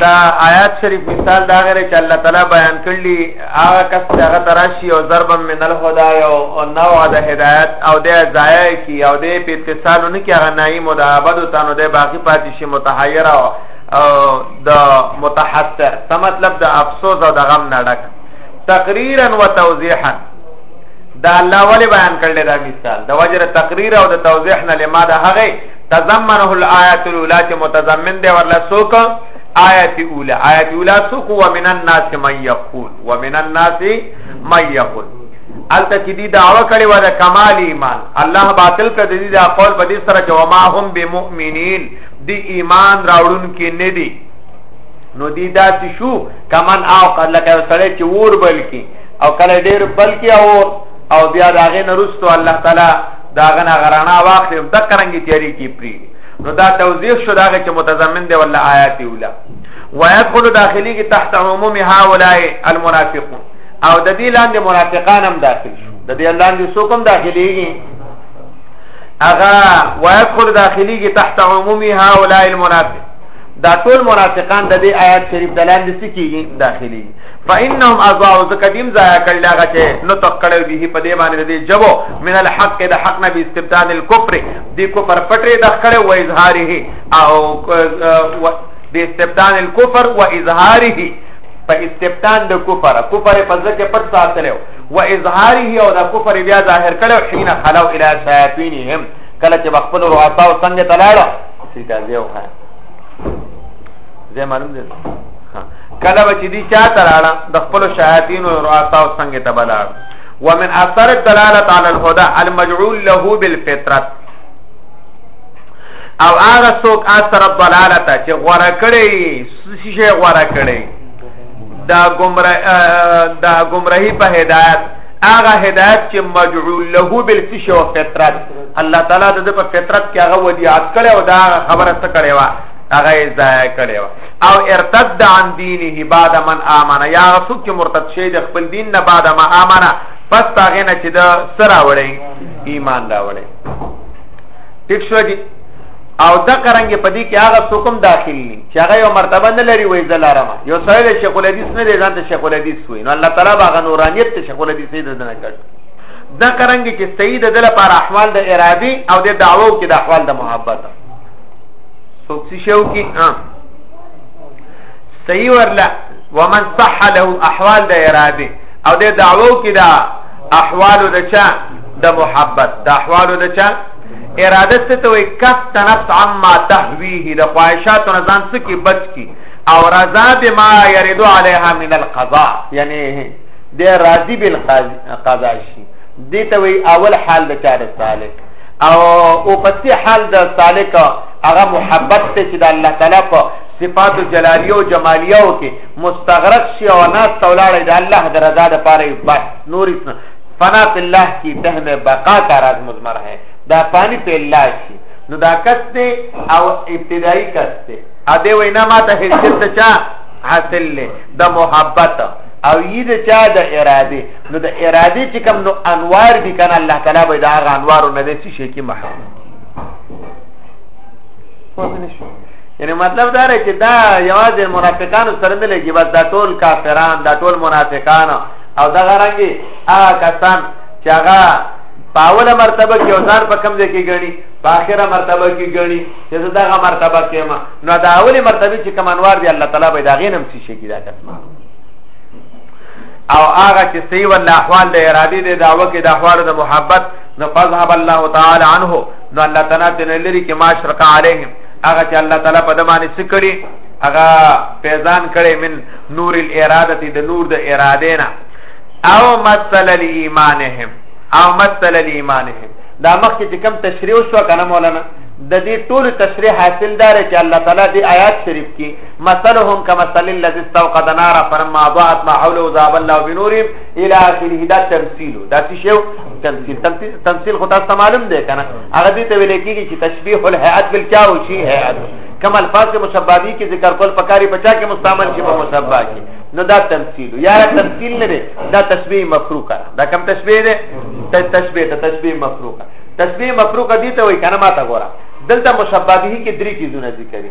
دا آیات شریف مثال دا غره چې الله تعالی بیان کړلی هغه کس چې هغه تراشی او ضرب من الهدى او نوع د هدایت او د ضایع کی او د په اتصالونه کې هغه نعیم او د آباد او تانو د باقی پاتې شي متحیر او د متحسر ته مطلب د افسوس او د غم نه ډک تقریرا و توضیحا دا الله ولی بیان کړل دا مثال د وجر تقریر او د توضیح نه لماده هغه تضمنه الآیات الاولی چې متضمن دی ورله سوک آیت اولی آیت اولی سوک ومن الناس من یقول ومن الناس من یقول الته چې دی دعوه کړي و د کمال ایمان الله باطل کړ دی دا قول په دې سره چې وما هم بمؤمنین دی ایمان راوړون کې نه دی نو دی دا چې شو کمن او قال لکه سره چې ور بلکی او کله ډیر بلکی او او بیا داغه نرستو الله تعالی دا غنا غرانا واخلي د کرنګي تیاری کی پری نو دا توضیح شو دا چې متضمن دی ولا آیات اوله ويدخل داخلي کی تحت عموم هؤلاء المنافقون او د دې لاندې منافقان هم داخل شو د دې لاندې څوک هم داخليږي اغا ويدخل داخلي کی تحت عموم هؤلاء المنافق دا ټول منافقان د دې آیات شریف د لاندې څه کیږي داخلي فانهم اضاعوا ذکدیم ضایع کړل هغه چې نو تکړه به په دې باندې دې جبو من الحق د حق نبی استبداد الكفر دې کو پر پټه د کړه و اظهاره او د استبداد الكفر و اظهاره په استبداد د کفر کفر په ځکه پټ ساتلو و اظهاره او د کفر بیا ظاهر کړه حين خلو الى شیاطینهم کله چې خپل رؤسا او څنګه تلاړه سیدا دیو خان زه معلوم دي کله به چې دی چا ته راړه د خپل شیاطین او رؤسا او څنګه ته بلار ومن اثر الدلاله علی الهدى المجعول له بالفطرت او هغه څوک اثر الدلاله چې غوړه کړي شي غوړه کړي دا گمراه دا گمراهی په هدایت هغه هدایت چې مجعول له بالفش او فطرت الله تعالی د په فطرت کې هغه ودیعت کړي او دا خبره څه کړي وا هغه ځای کړي وا او ارتد عن دینه بعد من امنه یا څوک چې مرتد شي د خپل دین نه بعد ما امنه پس تاغه نه چې د سره وړي ایمان دا وړي ټیک شو دي او دا کرانګي پدې کې هغه څوک هم داخل ني چې هغه یو مرتبه نه لري وای زلارم یو سره د شیخ الحدیث نه دی ځان ته شیخ الحدیث وای نو الله تعالی باغ نورانیت ته شیخ الحدیث دې نه کړ دا کرانګي چې سید د لپاره احوال د ارادي او د دعوو کې د احوال د محبت څوک څه شو کی ها صحیح ورلا ومن صح له احوال د اراده او د دعوو کې دا احوال د چا د محبت د احوال د چا اراده څه ته وي کف تنفس عما تهويه د خواهشات نه ځان څه کې بچ کی او رضا بما يريد عليها من القضاء یعنی د راضي بالقضاء شي دي ته وي اول حال د چا رساله او او پسې حال د سالک هغه محبت ته چې د الله تعالی په صفات جلالیه او جمالیه او کې مستغرق شي او ناس تولاړې د الله د رضا د پاره بس نور اسنه فنا په الله کی تہ میں بقا کا راز مضمر ہے دا پانی په الله شي نو دا کس دی او ابتدایي کس دی ا دې وینا ما ته هیڅ څه چا حاصل له د محبت او یی د چا د اراده نو د ارادي چې کوم نو انوار دي کنه الله تعالی به دا غ انوار نه دي چې شي کې محروم یعنی مطلب دا دی چې دا یوازې منافقانو سره نه لګي بس دا ټول کافران دا ټول منافقان او دا غرانګي هغه کسان چې هغه پاوله مرتبه کې او ځان په کم ځای کې ګڼي په اخره مرتبه کې ګڼي چې زه دغه مرتبه کې ما نو دا اولی مرتبه چې کم انوار دی الله تعالی به دا غینم څه شي کې دا کسمه او هغه چې صحیح ول احوال د ارادي د دعوه کې د احوال د محبت نو فذهب الله تعالی عنه نو الله تعالی د لری کې ما شرک علیهم هغه چې الله تعالی په دمانه سکړي هغه پیزان کړي من نور الاراده د نور د اراده نه او مثل الايمانهم او مثل الايمانهم دا مخکې چې کم تشریح وشو کنه مولانا د دې ټول تشریح حاصل دار چې الله تعالی دې آیات شریف کې مثلهم كمثل الذي استوقد نارا فلما اضاءت ما حوله ذهب الله بنورهم الى اخره دا تمثيل دا څه شی تمثيل تمثيل خو تاسو معلوم دی کنه هغه دې ته ویل کېږي چې تشبيه الهيئات بل کیا و شي هيئات کما الفاظ مشبابي کې ذکر کول پکاري بچا کې مستعمل شي په مشبا کې نو دا تمثيل یا تمثيل نه دی دا تشبيه مفروق دا کم تشبيه دی تشبيه ته تشبيه مفروق تشبيه مفروق دي ته وای کنه ما ته ګوره دلته مشبابه کې درې چیزونه ذکر دي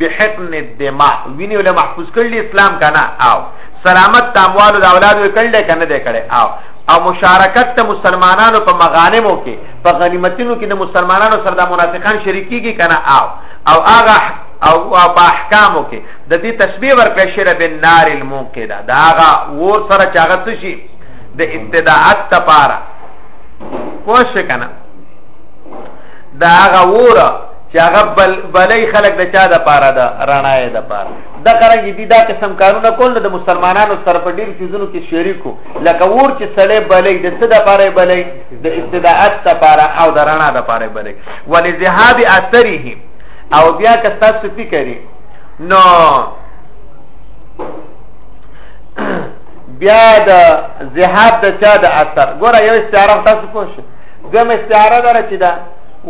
بحقن الدماء ویني ول محفوظ کړل اسلام کنه او سلامت تاموال د اولاد وکړل کنه دې کړي او او مشارکت ته مسلمانانو په مغانمو کې په غنیمتونو کې د مسلمانانو سره د منافقان شریکيږي کنه او او هغه او په احکامو کې د دې تشبيه ورکړی شره بالنار الموقده دا هغه ور سره چاغت شي د ابتداعت لپاره کوښښ کنه دا هغه وره چې هغه بل بلې خلک د چا د پاره ده رڼا یې د پاره د قرنګ دي دا قسم کارونه کول د مسلمانانو سره په ډیر چیزونو کې شریکو لکه ور چې سړې بلې د څه د پاره بلې د استداعت د پاره او د رڼا د پاره بلې ولې ذهاب اثره او بیا که تاسو فکرې نو بیا د ذهاب د چا د اثر ګوره یو استعاره تاسو پوښتنه دوم استعاره دره چې دا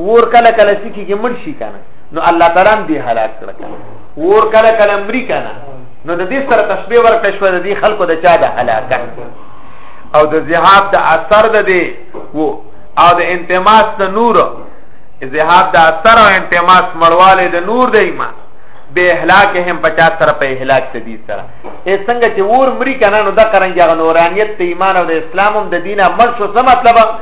ور کله کله سکی کې مړ شي کنه نو الله تعالی دې هلاک کړ کنه ور کله کله مری کنه نو د دې سره تشبيه ورکړ شو د دې خلکو د چا د هلاکت او د ذهاب د اثر د دې وو او د انتماس د نور ذهاب د اثر او انتماس مړواله د نور د ایمان به اهلاک هم 50 سره په اهلاک ته دي سره اے څنګه چې ور مری کنه نو د قرنګ غنورانیت ته ایمان او د اسلام هم د دینه مرشو څه مطلب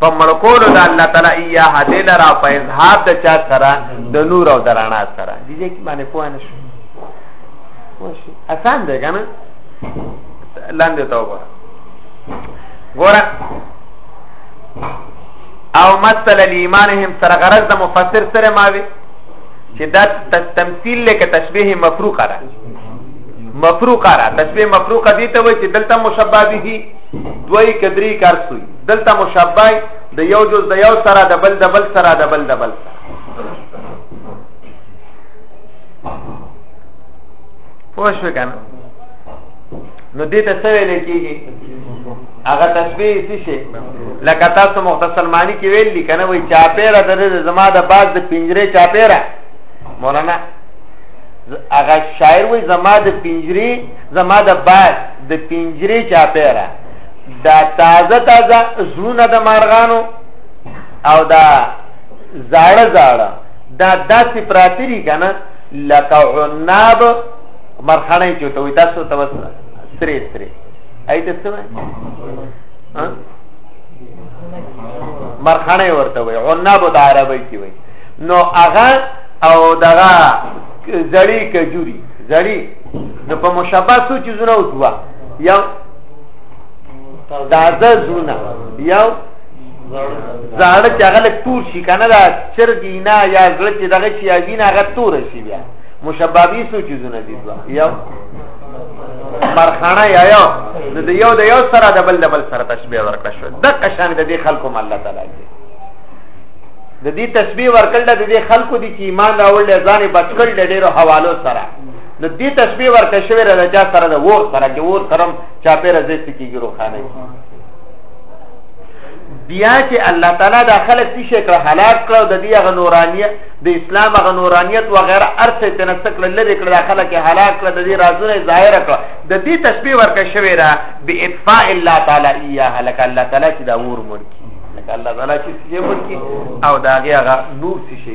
په مړکولو د الله تعالی یا هدی لرا په اظهار د چا سره د نور او درانا سره دي چې باندې پوه نه شو پوه شي آسان دی کنه لاندې تا وګوره ګوره او مثل ایمانهم سره غرض د مفسر سره ماوي چې دا تمثيل لکه تشبيه مفروقه ده مفروقه را تشبيه مفروقه دي ته وي چې دلته مشبابه دي دوی کدري کار سوی دلته مشبای د یو جز د یو سره د بل د بل سره د بل د بل سره پوه شو کنه نو دې ته څه ویل کېږي هغه تشبیه څه شي لکه تاسو مختصر معنی کې ویل دي کنه وای چاپیره د زما د باز د پنجره چاپیره مولانا هغه شاعر وای زما د پنجره زما د باز د پنجره چاپیره دا تازه تازه زړونه د مارغانو او دا زاړه زاړه دا داسې پراتی دي که نه لکه عناب مرخانه یې چوته وي تاسو ته بس سرې سرې ای ته څه وایي مرخانه یې ورته وایي عناب د عربۍ کې وایي نو هغه او دغه زړی کجوري زړی نو په مشابه څو چیزونه وتوه یو تازه زونه یو زړه چې هغه لک تور شي کنه دا چرګی نه یا زړه چې دغه شي هغه نه هغه تور شي بیا مشبابي سو چې زونه دي یو مرخانه یا یو نو د یو د یو سره د بل د بل سره تشبیه ورکړه شو د قشان د دې خلکو الله تعالی دی د دې تشبیه ورکړل د دې خلکو دي چې ایمان راوړل ځان بچکل د ډیرو حوالو سره نو دې تشبیه ورکړ شوې ده چا سره د ور سره کې ور سره چا پیره زې سکیږي روخانه بیا چې الله تعالی دا خلک څه شي کړ هلاک کړ د دې غ نورانیت د اسلام غ نورانیت و غیره ارثه تنسکل لری کړ دا خلک هلاک کړ د دې رازونه ظاهر کړ د دې تشبیه ورکړ شوې ده به اطفاء الله تعالی ایا هلاک الله تعالی چې دا ور ملکی لکه الله تعالی چې سیمون کی او داغه هغه نور څه شي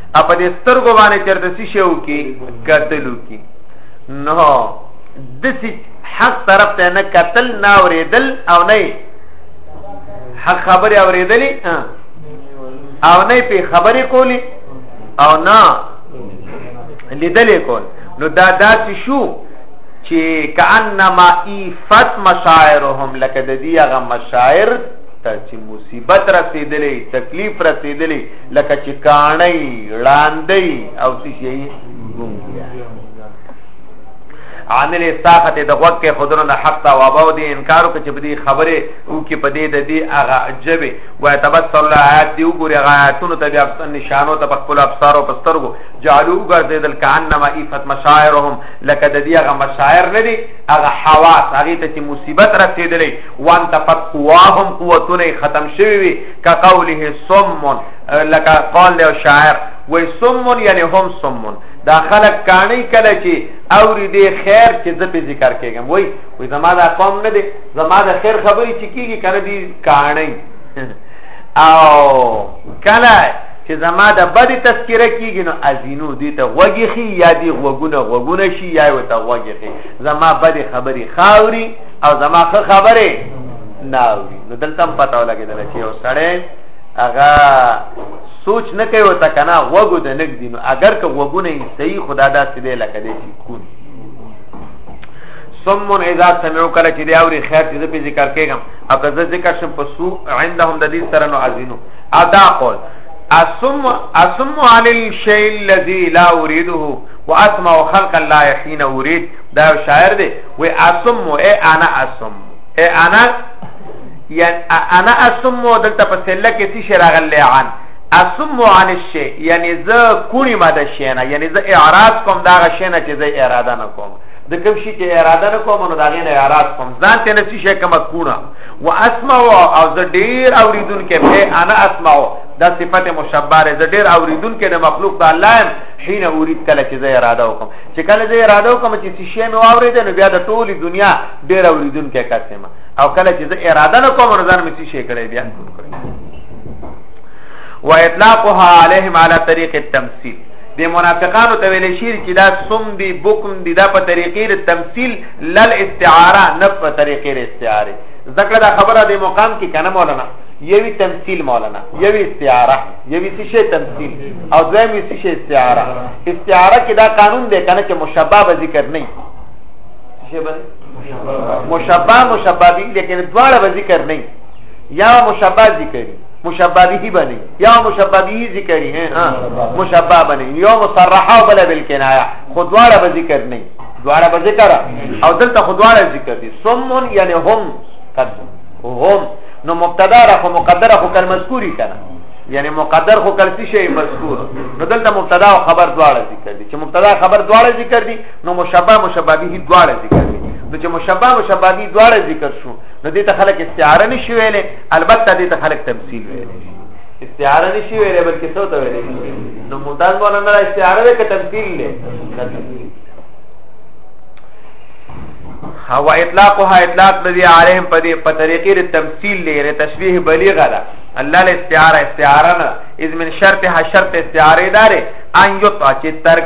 ا په دې سترګو باندې چرته څه شو کی قتلو کی نو دسی حق طرف ته نه قتل نه اوریدل او نه حق خبره اوریدلی او نه په خبره کولی او نه لیدلې کول نو دا داسې شو چې کانما ایفت مشاعرهم لکه د دې هغه مشاعر ته چې مصیبت رسیدلې تکلیف رسیدلې لکه چې کانې لاندې او څه شي ګونګیا عامل ساخت د غوږ کې خودنو نه حق تا واباو دي انکار وکړي چې بدی خبره او کې پدې د دې اغه عجبه و تبصل الله آیات دی وګوري هغه آیاتونو ته بیا خپل نشانو ته خپل ابصار او پسترګو جعلو ګرځیدل کانما ایفت مشاعرهم لکه د دې هغه مشاعر نه دي هغه حواس هغه ته چې مصیبت رسیدلې وان تفقواهم قوتونه ختم شوي کقوله صم لکه قول له شاعر وای صم یعنی هم صم دا خلق کانی کله چې اوري دې خیر چې د په ذکر کېږم وای وای زما دا قوم نه دی زما د خیر خبرې چې کیږي کنه دې کانی او کله چې زما د بد تذکره کیږي نو ازینو دې ته وګی خي یا دې وګونه وګونه شي یا وته وګی خي زما بد خبرې خاوري او زما خبره ناوي نو دلته هم پته ولګېدله چې یو سړی هغه سوچ نه کوي ورته که نه غوږو د نږ دي نو اګر که غوږونه یې صحیح خدا داسې دی لکه دی چې کون سمون اذا سمعو کله چې دی اوري خیر چې زه پې ذکر کېږم او که زه ذکر شم په سو عندهم د دې سره نو عزینو ادا قول اسم اسم علی الشیء الذی لا اریده واسمع خلقا لا یحین ارید دا شاعر دی وی اسم اے انا اسم اے انا یعنی انا اسمو دلته په سله کې څه شی راغلی عن اسمو عن الشی یعنی زه کونی ما د شی نه یعنی زه اعراض کوم دا غ شی نه چې زه اراده نه کوم د کوم شي چې اراده نه کوم نو دا غي نه اراده کوم ځان ته نسی شي کوم کونه و اسمع او زه ډیر اوریدون کې به انا اسمع دا صفت مشبهه زه ډیر اوریدون کې د مخلوق د الله حين اريد کله چې زه اراده وکم چې کله زه اراده وکم چې شي مې واورېده نو بیا د ټولي دنیا ډیر اوریدونکو کس ما او کله چې زه اراده نه کوم ځان مې څه شي کړی بیا و اطلاقها عليهم على طريق التمثيل د منافقانو ته ویل شي چې دا سم دي بوکم دي دا په طریقې د تمثيل لل استعاره نه په طریقې د استعاره ذکر دا خبره د مقام کې کنه مولانا یوی تمثيل مولانا یوی استعاره یوی څه شی تمثيل او دویم څه شی استعاره استعاره کې دا قانون دی کنه چې مشابه ذکر نه شبن مشبہ مشبہ بھی لیکن دواړه به ذکر نه یا مشبہ ذکر مشبہ به بنی یا مشبہ به ذکر ہے ها مشبہ بنی یو مصرحه بل بالکنایه خو دواړه به ذکر نه دواړه به ذکر او دلته خو دواړه ذکر دي سمون یعنی هم قد هم نو مبتدا را خو مقدره خو کلمه مذکوری کنه یعنی مقدر خو کلسی شی مذکور نو دلته مبتدا او خبر دواړه ذکر دي چې مبتدا خبر دواړه ذکر دي نو مشبه مشبه به دواړه ذکر دي نو چې مشبه مشبه به دواړه ذکر شو نو دې ته خلک استعاره نشي ویلې البته دې ته خلک تمثيل ویلې استعاره نشي ویلې بلکې څه ته ویلې نو ممتاز مولانا استعاره ده که تمثيل ده هو اطلاقها اطلاق د دې عالم په دې په طریقې د تمثيل لري تشبيه بلیغه ده الله له استعاره استعاره نه اذ من شرطها شرط استعاره دار ان یطع چې ترک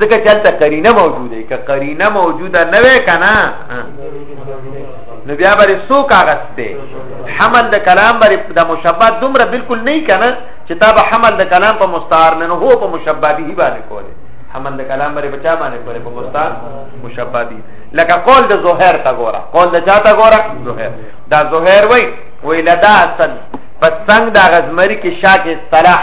ځکه چې هلته قرینه موجوده وي که قرینه موجوده نه وي که نه نو بیا به څوک هغس دی حمل د کلام بر د مشبه دومره بالکل نه که نه چې تا به حمل د کلام په مستعار نه هو په مشبه به باندې کولی حمل د کلام بر بچا باندې کولی په مستعار مشبه به لکه قول د زهیر تا ګوره قول د چا تا ګوره زهیر دا زهیر وای وی لدا اصل پس څنګه د غزمری کې شاکه صلاح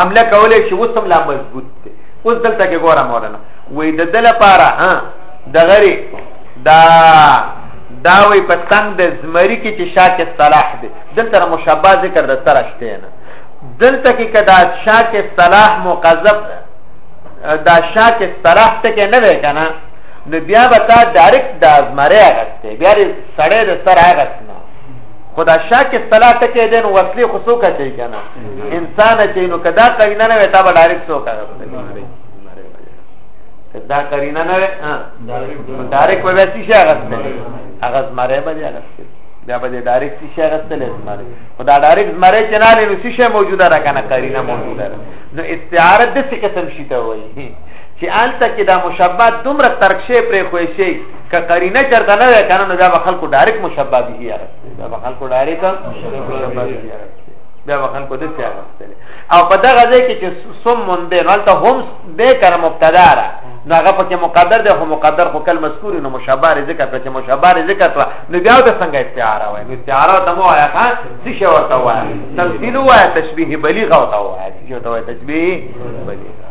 عمله کولای شي اوس هم لا مضبوط دی اوس دلته کې ګوره مولانا وې د دل لپاره ها د غری دا دا وې په تند د زمری کې چې شاک صلاح دی دلته مشابه ذکر د سره شته نه دلته کې کدا شاک صلاح مقذف دا شاک صلاح ته کې نه وې کنه نو بیا به تا ډایرک د ازمره اغسته بیا سړی د سره اغسته خدا شاک صلاح ته کې دین وصلی خصوصا کوي کنه انسان چې نو کدا قرینه نه وتا به ډایرکټ سو کاغه دا قرینه نه ډایرکټ به وسی شي هغه هغه زمره به دی هغه بیا به ډایرکټ شي هغه ستل زمره خو دا ډایرکټ زمره چې نه لري شي شی موجوده را کنه قرینه موجوده را نو استعاره د څه قسم شي ته وایي چې آلته کې دا مشبه دومره ترک شي پرې خو شي که قرینه چرته نه کنه نو بیا به خلکو ډایرکټ مشبه به هي هغه بیا به خلکو ډایرکټ مشبه به هي بیا به خلکو داسې اخیستلې او په دغه ځای کې چې سمون دی نو هلته هم دی که نه مبتدا ده نو هغه پکې مقدر دی خو مقدر خو کل مذکور نو مشبه یې ذکر کړه چې مشبه یې ذکر کړه نو بیا ورته څنګه استعاره وایي نو استعاره ورته مه وایه ښه څه شی ورته وایه تمثیل ووایه تشبیه بلیغه ورته ووایه څه شی ورته وایه تشبیه بلیغه